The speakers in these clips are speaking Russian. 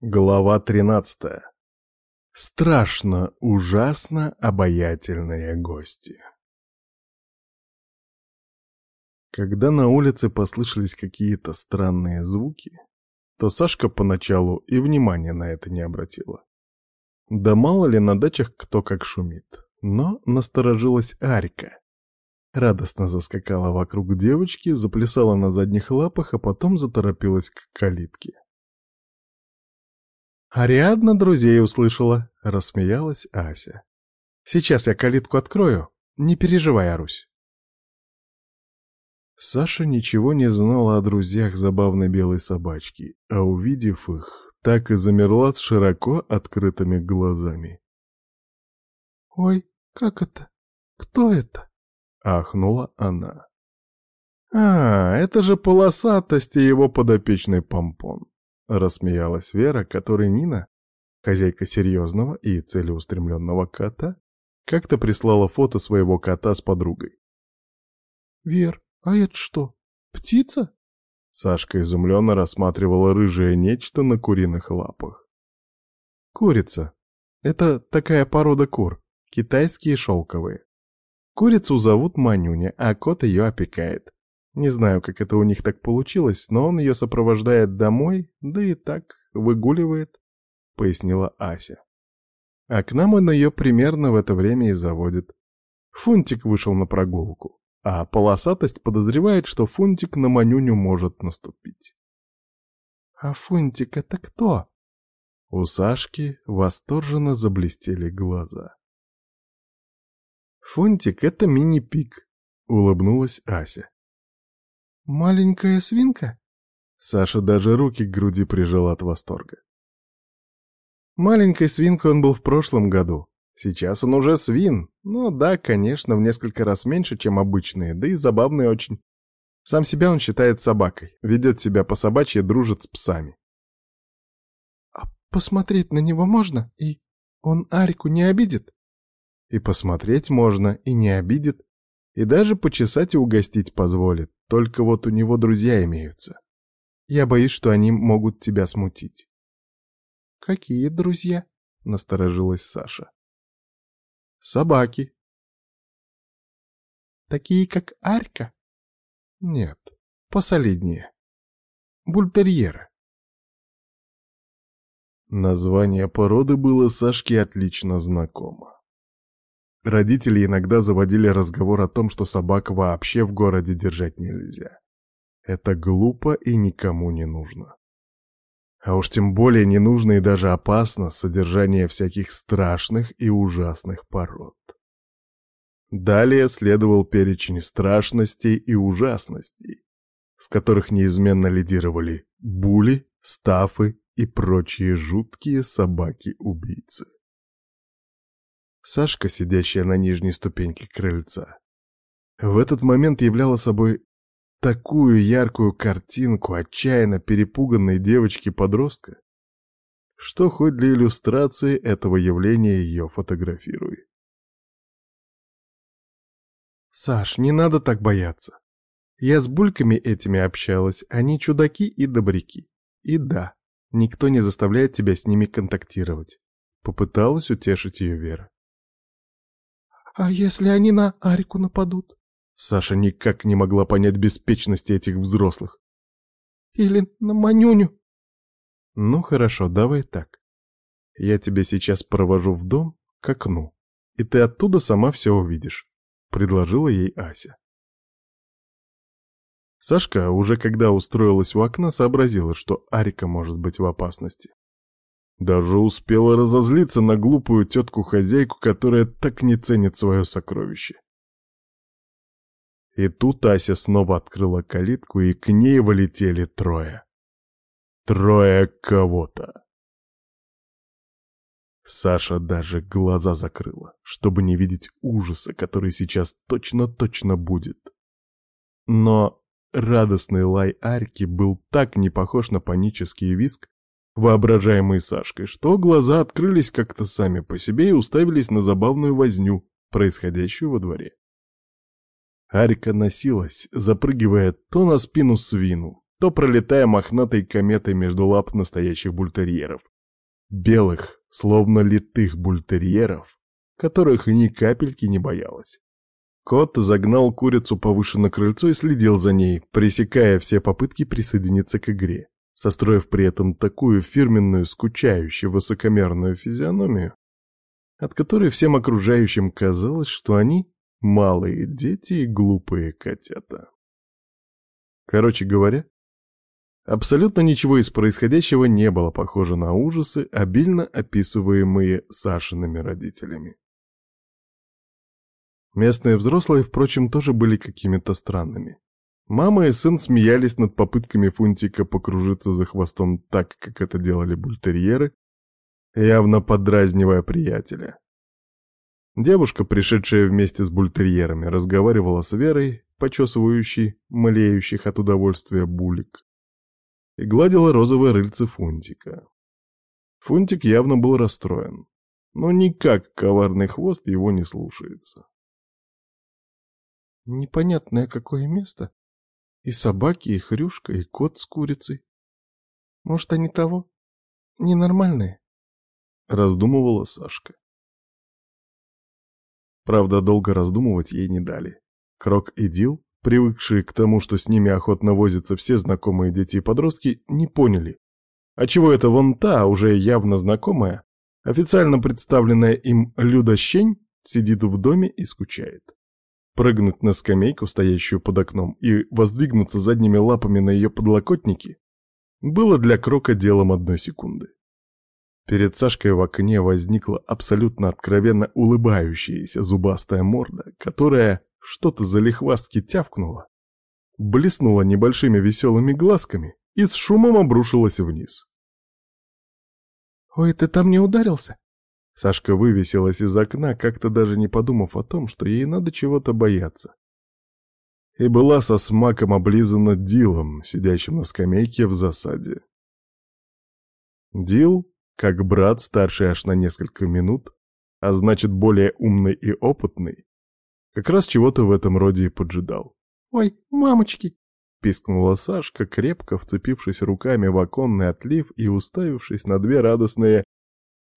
Глава 13. Страшно, ужасно обаятельные гости. Когда на улице послышались какие-то странные звуки, то Сашка поначалу и внимания на это не обратила. Да мало ли на дачах кто как шумит. Но насторожилась Арика. Радостно заскакала вокруг девочки, заплясала на задних лапах, а потом заторопилась к калитке. «Ариадна друзей услышала», — рассмеялась Ася. «Сейчас я калитку открою. Не переживай, Арусь». Саша ничего не знала о друзьях забавной белой собачки, а увидев их, так и замерла с широко открытыми глазами. «Ой, как это? Кто это?» — ахнула она. «А, это же полосатость и его подопечный помпон. Рассмеялась Вера, которой Нина, хозяйка серьезного и целеустремленного кота, как-то прислала фото своего кота с подругой. «Вер, а это что, птица?» Сашка изумленно рассматривала рыжее нечто на куриных лапах. «Курица. Это такая порода кур, китайские шелковые. Курицу зовут Манюня, а кот ее опекает. Не знаю, как это у них так получилось, но он ее сопровождает домой, да и так выгуливает, — пояснила Ася. А к нам он ее примерно в это время и заводит. Фунтик вышел на прогулку, а полосатость подозревает, что Фунтик на Манюню может наступить. «А Фунтик это кто?» У Сашки восторженно заблестели глаза. «Фунтик — это мини-пик», — улыбнулась Ася. «Маленькая свинка?» Саша даже руки к груди прижал от восторга. Маленькой свинкой он был в прошлом году. Сейчас он уже свин. Ну да, конечно, в несколько раз меньше, чем обычные, да и забавный очень. Сам себя он считает собакой, ведет себя по собачьи, дружит с псами. «А посмотреть на него можно? И он Арику не обидит?» «И посмотреть можно, и не обидит. И даже почесать и угостить позволит. Только вот у него друзья имеются. Я боюсь, что они могут тебя смутить. «Какие друзья?» — насторожилась Саша. «Собаки». «Такие, как Арька?» «Нет, посолиднее. Бультерьеры». Название породы было Сашке отлично знакомо. Родители иногда заводили разговор о том, что собак вообще в городе держать нельзя. Это глупо и никому не нужно. А уж тем более не нужно и даже опасно содержание всяких страшных и ужасных пород. Далее следовал перечень страшностей и ужасностей, в которых неизменно лидировали були, стафы и прочие жуткие собаки-убийцы. Сашка, сидящая на нижней ступеньке крыльца, в этот момент являла собой такую яркую картинку отчаянно перепуганной девочки-подростка, что хоть для иллюстрации этого явления ее фотографируй. «Саш, не надо так бояться. Я с бульками этими общалась, они чудаки и добряки. И да, никто не заставляет тебя с ними контактировать», — попыталась утешить ее Вера. «А если они на Арику нападут?» Саша никак не могла понять беспечности этих взрослых. «Или на Манюню?» «Ну хорошо, давай так. Я тебя сейчас провожу в дом, к окну, и ты оттуда сама все увидишь», — предложила ей Ася. Сашка, уже когда устроилась у окна, сообразила, что Арика может быть в опасности. Даже успела разозлиться на глупую тетку-хозяйку, которая так не ценит свое сокровище. И тут Ася снова открыла калитку, и к ней вылетели трое. Трое кого-то. Саша даже глаза закрыла, чтобы не видеть ужаса, который сейчас точно-точно будет. Но радостный лай Арьки был так не похож на панический виск, воображаемый Сашкой, что глаза открылись как-то сами по себе и уставились на забавную возню, происходящую во дворе. Арика носилась, запрыгивая то на спину свину, то пролетая мохнатой кометой между лап настоящих бультерьеров. Белых, словно литых бультерьеров, которых ни капельки не боялась. Кот загнал курицу повыше на крыльцо и следил за ней, пресекая все попытки присоединиться к игре, состроив при этом такую фирменную, скучающую, высокомерную физиономию, от которой всем окружающим казалось, что они — малые дети и глупые котята. Короче говоря, абсолютно ничего из происходящего не было похоже на ужасы, обильно описываемые Сашиными родителями. Местные взрослые, впрочем, тоже были какими-то странными. Мама и сын смеялись над попытками Фунтика покружиться за хвостом так, как это делали бультерьеры, явно подразнивая приятеля. Девушка, пришедшая вместе с бультерьерами, разговаривала с Верой, почесывающей, млеющих от удовольствия булик, и гладила розовые рыльце Фунтика. Фунтик явно был расстроен, но никак коварный хвост его не слушается. Непонятное какое место. И собаки, и хрюшка, и кот с курицей. Может, они того? Ненормальные? Раздумывала Сашка. Правда, долго раздумывать ей не дали. Крок и Дил, привыкшие к тому, что с ними охотно возятся все знакомые дети и подростки, не поняли. А чего это вон та, уже явно знакомая, официально представленная им Люда Щень, сидит в доме и скучает прыгнуть на скамейку, стоящую под окном, и воздвигнуться задними лапами на ее подлокотники, было для Крока делом одной секунды. Перед Сашкой в окне возникла абсолютно откровенно улыбающаяся зубастая морда, которая что-то залихвастки тявкнула, блеснула небольшими веселыми глазками и с шумом обрушилась вниз. «Ой, ты там не ударился?» Сашка вывесилась из окна, как-то даже не подумав о том, что ей надо чего-то бояться. И была со смаком облизана Дилом, сидящим на скамейке в засаде. Дил, как брат, старший аж на несколько минут, а значит более умный и опытный, как раз чего-то в этом роде и поджидал. «Ой, мамочки!» — пискнула Сашка, крепко вцепившись руками в оконный отлив и уставившись на две радостные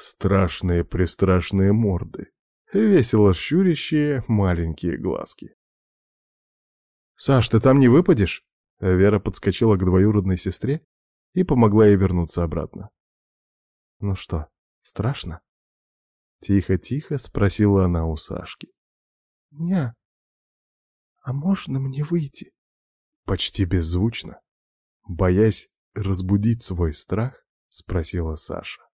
Страшные-престрашные морды, весело щурящие маленькие глазки. «Саш, ты там не выпадешь?» Вера подскочила к двоюродной сестре и помогла ей вернуться обратно. «Ну что, страшно?» Тихо-тихо спросила она у Сашки. «Не, а можно мне выйти?» Почти беззвучно, боясь разбудить свой страх, спросила Саша.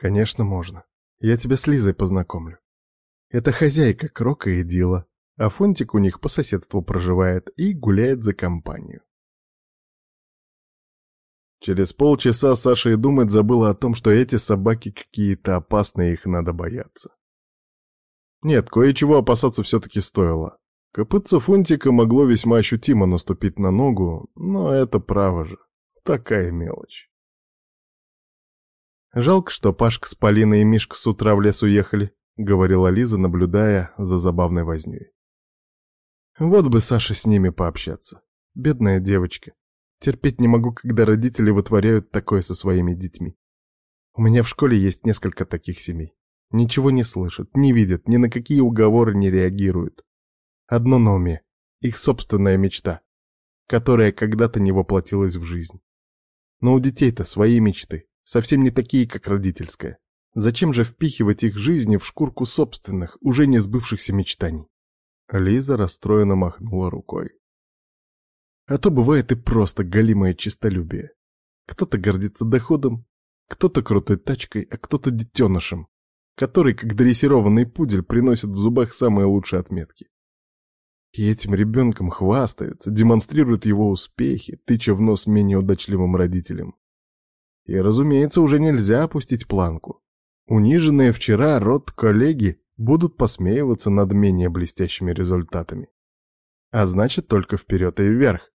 «Конечно, можно. Я тебя с Лизой познакомлю. Это хозяйка Крока и Дила, а Фунтик у них по соседству проживает и гуляет за компанию». Через полчаса Саша и думать забыла о том, что эти собаки какие-то опасные, их надо бояться. Нет, кое-чего опасаться все-таки стоило. Копытце Фунтика могло весьма ощутимо наступить на ногу, но это право же. Такая мелочь. «Жалко, что Пашка с Полиной и Мишка с утра в лес уехали», — говорила Лиза, наблюдая за забавной вознёй. «Вот бы Саше с ними пообщаться. Бедная девочка. Терпеть не могу, когда родители вытворяют такое со своими детьми. У меня в школе есть несколько таких семей. Ничего не слышат, не видят, ни на какие уговоры не реагируют. Одно на уме — их собственная мечта, которая когда-то не воплотилась в жизнь. Но у детей-то свои мечты, совсем не такие, как родительская. Зачем же впихивать их жизни в шкурку собственных, уже не сбывшихся мечтаний? Лиза расстроенно махнула рукой. А то бывает и просто галимое честолюбие. Кто-то гордится доходом, кто-то крутой тачкой, а кто-то детенышем, который, как дрессированный пудель, приносит в зубах самые лучшие отметки. И этим ребенком хвастаются, демонстрируют его успехи, тыча в нос менее удачливым родителям. И, разумеется, уже нельзя опустить планку. Униженные вчера род коллеги будут посмеиваться над менее блестящими результатами. А значит, только вперед и вверх.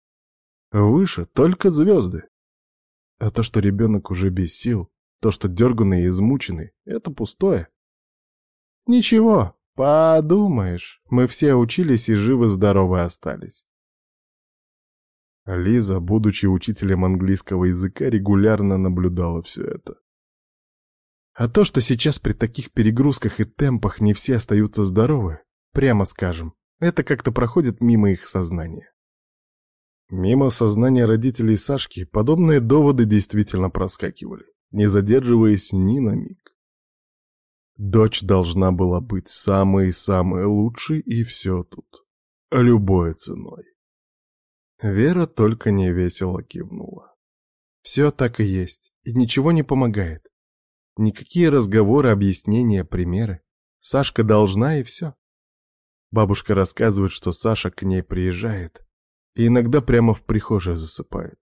Выше только звезды. А то, что ребенок уже без сил, то, что дерганный и измученный, это пустое. Ничего, подумаешь, мы все учились и живы-здоровы остались. Лиза, будучи учителем английского языка, регулярно наблюдала все это. А то, что сейчас при таких перегрузках и темпах не все остаются здоровы, прямо скажем, это как-то проходит мимо их сознания. Мимо сознания родителей Сашки подобные доводы действительно проскакивали, не задерживаясь ни на миг. Дочь должна была быть самой-самой лучшей, и все тут. Любой ценой. Вера только невесело кивнула. Все так и есть, и ничего не помогает. Никакие разговоры, объяснения, примеры. Сашка должна, и все. Бабушка рассказывает, что Саша к ней приезжает, и иногда прямо в прихожей засыпает.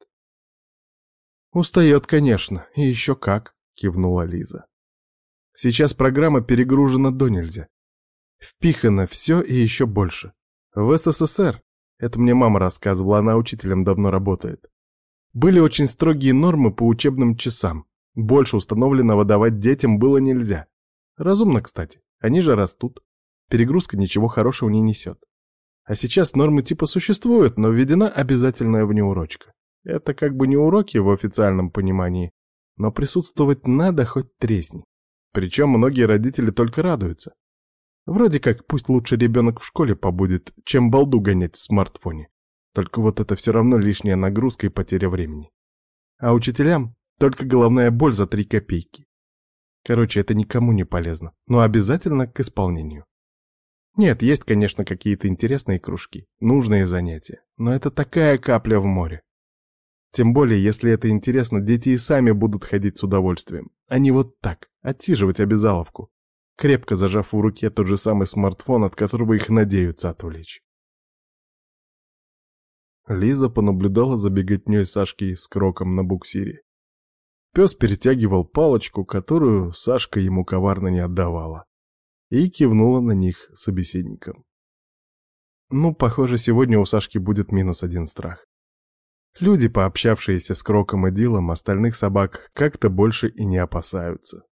«Устает, конечно, и еще как», — кивнула Лиза. «Сейчас программа перегружена до нельзя. Впихано все и еще больше. В СССР, это мне мама рассказывала, она учителем давно работает, были очень строгие нормы по учебным часам. Больше установленного давать детям было нельзя. Разумно, кстати, они же растут. Перегрузка ничего хорошего не несет. А сейчас нормы типа существуют, но введена обязательная внеурочка. Это как бы не уроки в официальном понимании, но присутствовать надо хоть тресни. Причем многие родители только радуются. Вроде как пусть лучше ребенок в школе побудет, чем балду гонять в смартфоне. Только вот это все равно лишняя нагрузка и потеря времени. А учителям только головная боль за три копейки. Короче, это никому не полезно, но обязательно к исполнению. Нет, есть, конечно, какие-то интересные кружки, нужные занятия, но это такая капля в море. Тем более, если это интересно, дети и сами будут ходить с удовольствием, а не вот так, отсиживать обязаловку, крепко зажав в руке тот же самый смартфон, от которого их надеются отвлечь. Лиза понаблюдала за беготней Сашки с кроком на буксире. Пес перетягивал палочку, которую Сашка ему коварно не отдавала и кивнула на них собеседникам. Ну, похоже, сегодня у Сашки будет минус один страх. Люди, пообщавшиеся с Кроком и Дилом, остальных собак как-то больше и не опасаются.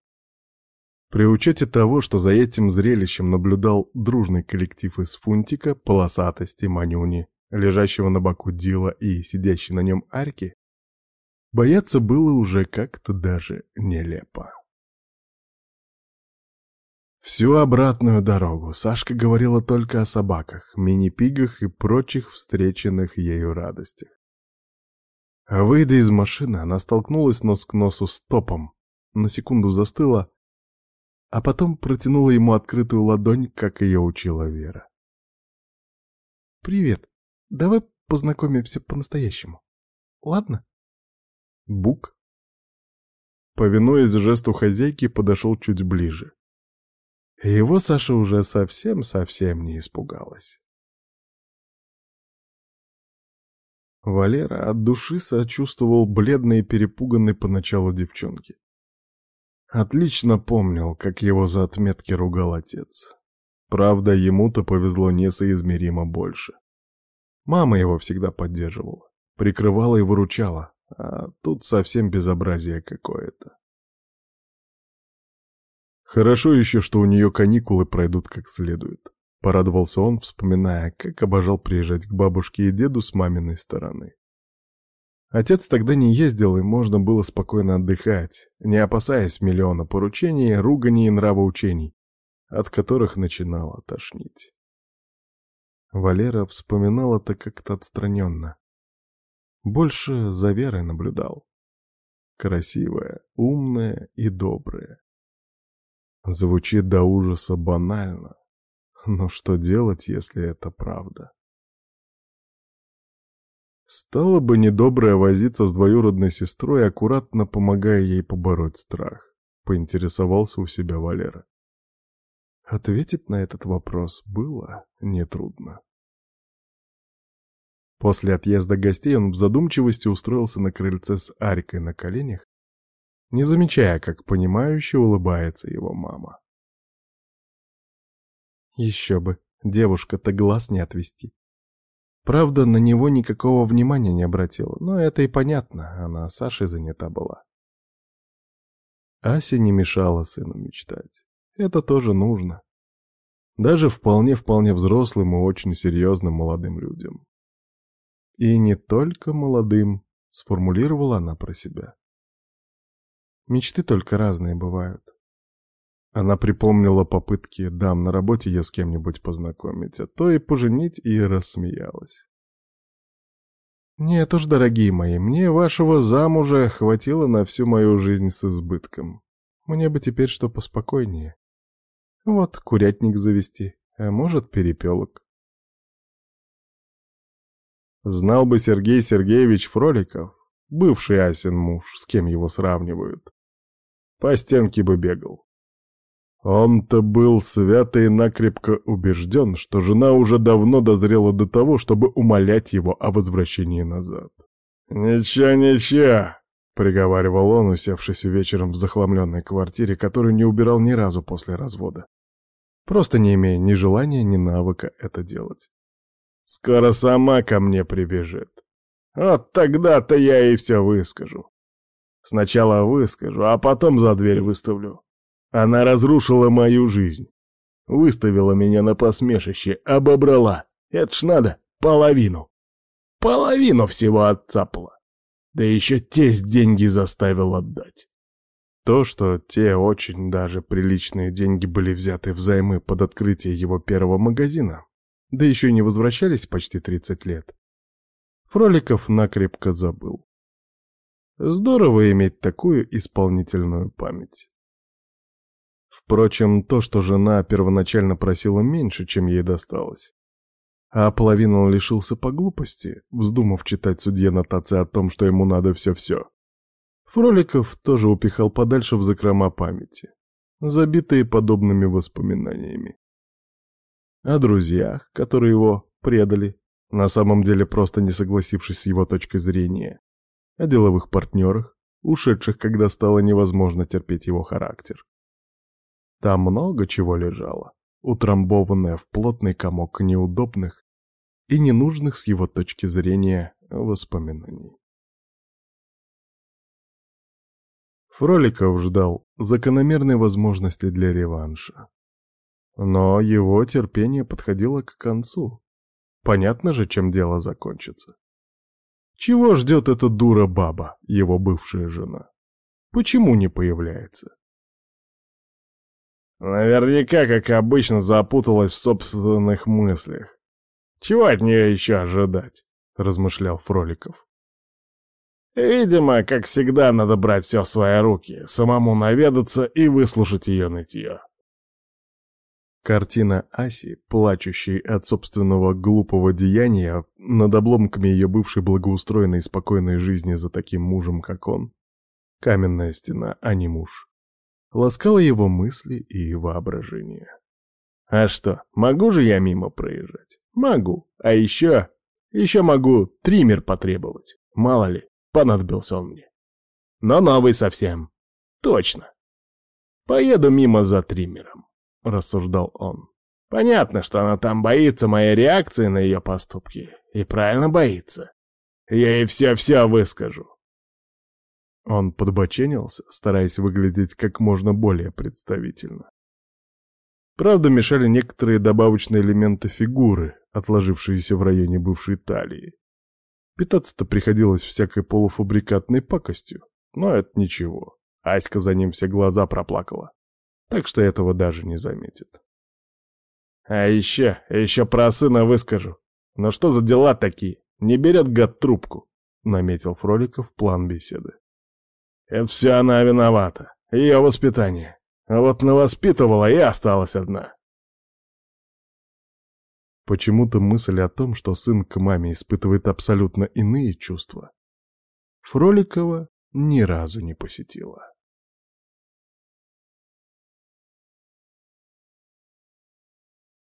При учете того, что за этим зрелищем наблюдал дружный коллектив из Фунтика, Полосатости, Манюни, лежащего на боку Дила и сидящей на нем Арки, бояться было уже как-то даже нелепо. Всю обратную дорогу Сашка говорила только о собаках, мини-пигах и прочих встреченных ею радостях. Выйдя из машины, она столкнулась нос к носу с топом, на секунду застыла, а потом протянула ему открытую ладонь, как ее учила Вера. «Привет. Давай познакомимся по-настоящему. Ладно?» Бук, повинуясь жесту хозяйки, подошел чуть ближе. Его Саша уже совсем-совсем не испугалась. Валера от души сочувствовал бледной и перепуганной поначалу девчонке. Отлично помнил, как его за отметки ругал отец. Правда, ему-то повезло несоизмеримо больше. Мама его всегда поддерживала, прикрывала и выручала, а тут совсем безобразие какое-то. Хорошо еще, что у нее каникулы пройдут как следует. Порадовался он, вспоминая, как обожал приезжать к бабушке и деду с маминой стороны. Отец тогда не ездил, и можно было спокойно отдыхать, не опасаясь миллиона поручений, руганий и нравоучений, от которых начинало тошнить. Валера вспоминал это как-то отстраненно. Больше за Верой наблюдал. Красивая, умная и добрая. Звучит до ужаса банально. Но что делать, если это правда? Стало бы недоброе возиться с двоюродной сестрой, аккуратно помогая ей побороть страх, поинтересовался у себя Валера. Ответить на этот вопрос было нетрудно. После отъезда гостей он в задумчивости устроился на крыльце с Арикой на коленях не замечая, как понимающе улыбается его мама. Еще бы, девушка-то глаз не отвести. Правда, на него никакого внимания не обратила, но это и понятно, она Сашей занята была. Ася не мешала сыну мечтать. Это тоже нужно. Даже вполне-вполне взрослым и очень серьезным молодым людям. И не только молодым, сформулировала она про себя. Мечты только разные бывают. Она припомнила попытки дам на работе ее с кем-нибудь познакомить, а то и поженить, и рассмеялась. «Нет уж, дорогие мои, мне вашего замужа хватило на всю мою жизнь с избытком. Мне бы теперь что поспокойнее. Вот курятник завести, а может перепелок». Знал бы Сергей Сергеевич Фроликов, бывший Асин муж, с кем его сравнивают. По стенке бы бегал. Он-то был свято и накрепко убежден, что жена уже давно дозрела до того, чтобы умолять его о возвращении назад. «Ничего, ничего», — приговаривал он, усевшись вечером в захламленной квартире, которую не убирал ни разу после развода, просто не имея ни желания, ни навыка это делать. «Скоро сама ко мне прибежит. Вот тогда-то я ей все выскажу. Сначала выскажу, а потом за дверь выставлю. Она разрушила мою жизнь. Выставила меня на посмешище, обобрала. Это ж надо, половину. Половину всего отцапала. Да еще тесть деньги заставил отдать. То, что те очень даже приличные деньги были взяты взаймы под открытие его первого магазина, да еще и не возвращались почти 30 лет, Фроликов накрепко забыл. Здорово иметь такую исполнительную память. Впрочем, то, что жена первоначально просила меньше, чем ей досталось, а половину он лишился по глупости, вздумав читать судье нотации о том, что ему надо все-все. Фроликов тоже упихал подальше в закрома памяти, забитые подобными воспоминаниями. О друзьях, которые его предали, на самом деле просто не согласившись с его точкой зрения, о деловых партнерах, ушедших, когда стало невозможно терпеть его характер. Там много чего лежало, утрамбованное в плотный комок неудобных и ненужных с его точки зрения воспоминаний. Фроликов ждал закономерной возможности для реванша. Но его терпение подходило к концу. Понятно же, чем дело закончится. Чего ждет эта дура-баба, его бывшая жена? Почему не появляется? Наверняка, как обычно, запуталась в собственных мыслях. Чего от нее еще ожидать? Размышлял Фроликов. Видимо, как всегда, надо брать все в свои руки, самому наведаться и выслушать ее нытье. Картина Аси, плачущей от собственного глупого деяния над обломками ее бывшей благоустроенной и спокойной жизни за таким мужем, как он. Каменная стена, а не муж ласкала его мысли и воображение. А что, могу же я мимо проезжать? Могу. А еще... Еще могу триммер потребовать. Мало ли, понадобился он мне. Но новый совсем. Точно. Поеду мимо за триммером, рассуждал он. Понятно, что она там боится моей реакции на ее поступки. И правильно боится. Я ей все-все выскажу. Он подбоченился, стараясь выглядеть как можно более представительно. Правда, мешали некоторые добавочные элементы фигуры, отложившиеся в районе бывшей талии. Питаться-то приходилось всякой полуфабрикатной пакостью, но это ничего. Аська за ним все глаза проплакала, так что этого даже не заметит. А еще, еще про сына выскажу. Но что за дела такие? Не берет гад трубку, наметил Фроликов план беседы. Это все она виновата. Ее воспитание. А вот навоспитывала и осталась одна. Почему-то мысль о том, что сын к маме испытывает абсолютно иные чувства, Фроликова ни разу не посетила.